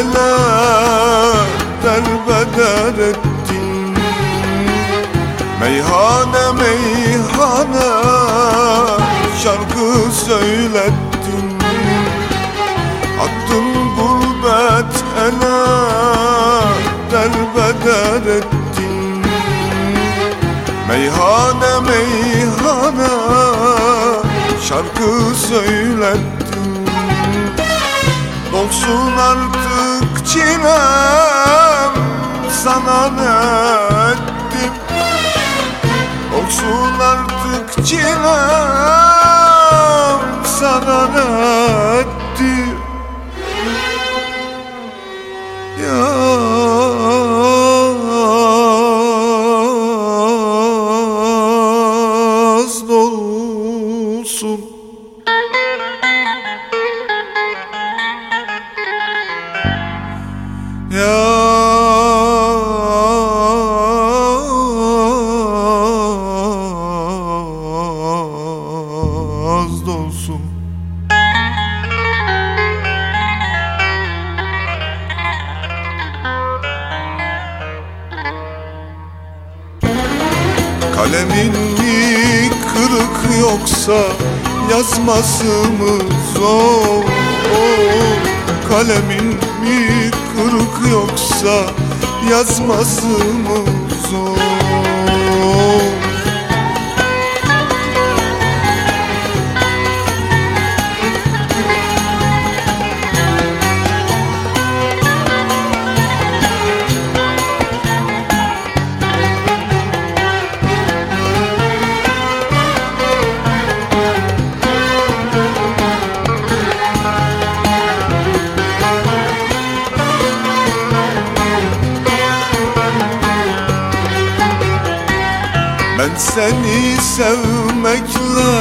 Neler derbeder ettin. Meyhane meyhane şarkı söylettin. Attın gurbet ele derbeder ettin. Meyhane meyhane şarkı söylettin. Dolsun artık çilem sana ne ettim? Olsun artık çilem sana ne ettim? Yaz dolsun Kalemin mi kırık yoksa yazması mı zor Kalemin mi kırık yoksa yazması mı zor Ben seni sevmekle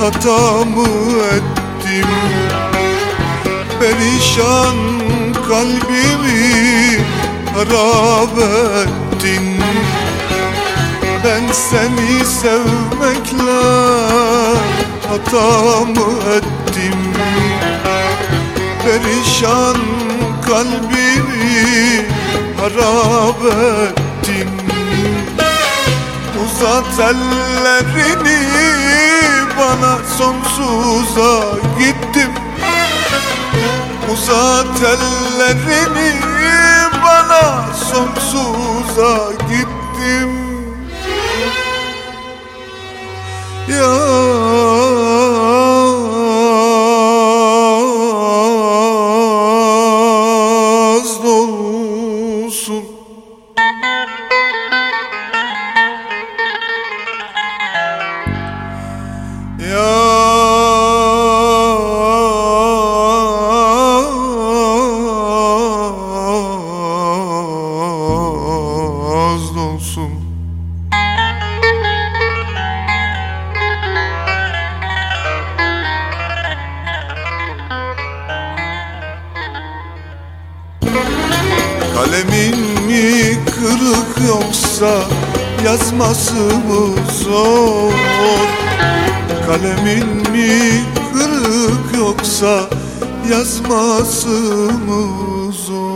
hatamı ettim. Perişan kalbimi harap ettin. Ben seni sevmekle hatamı ettim. Perişan kalbimi harap ettin Uzat ellerini bana sonsuza gittim. Uzat ellerini bana sonsuza gittim. Yaz dolsun Yaz Kalemin mi kırık yoksa yazması mı zor? Kalemin mi kırık yoksa yazması mı zor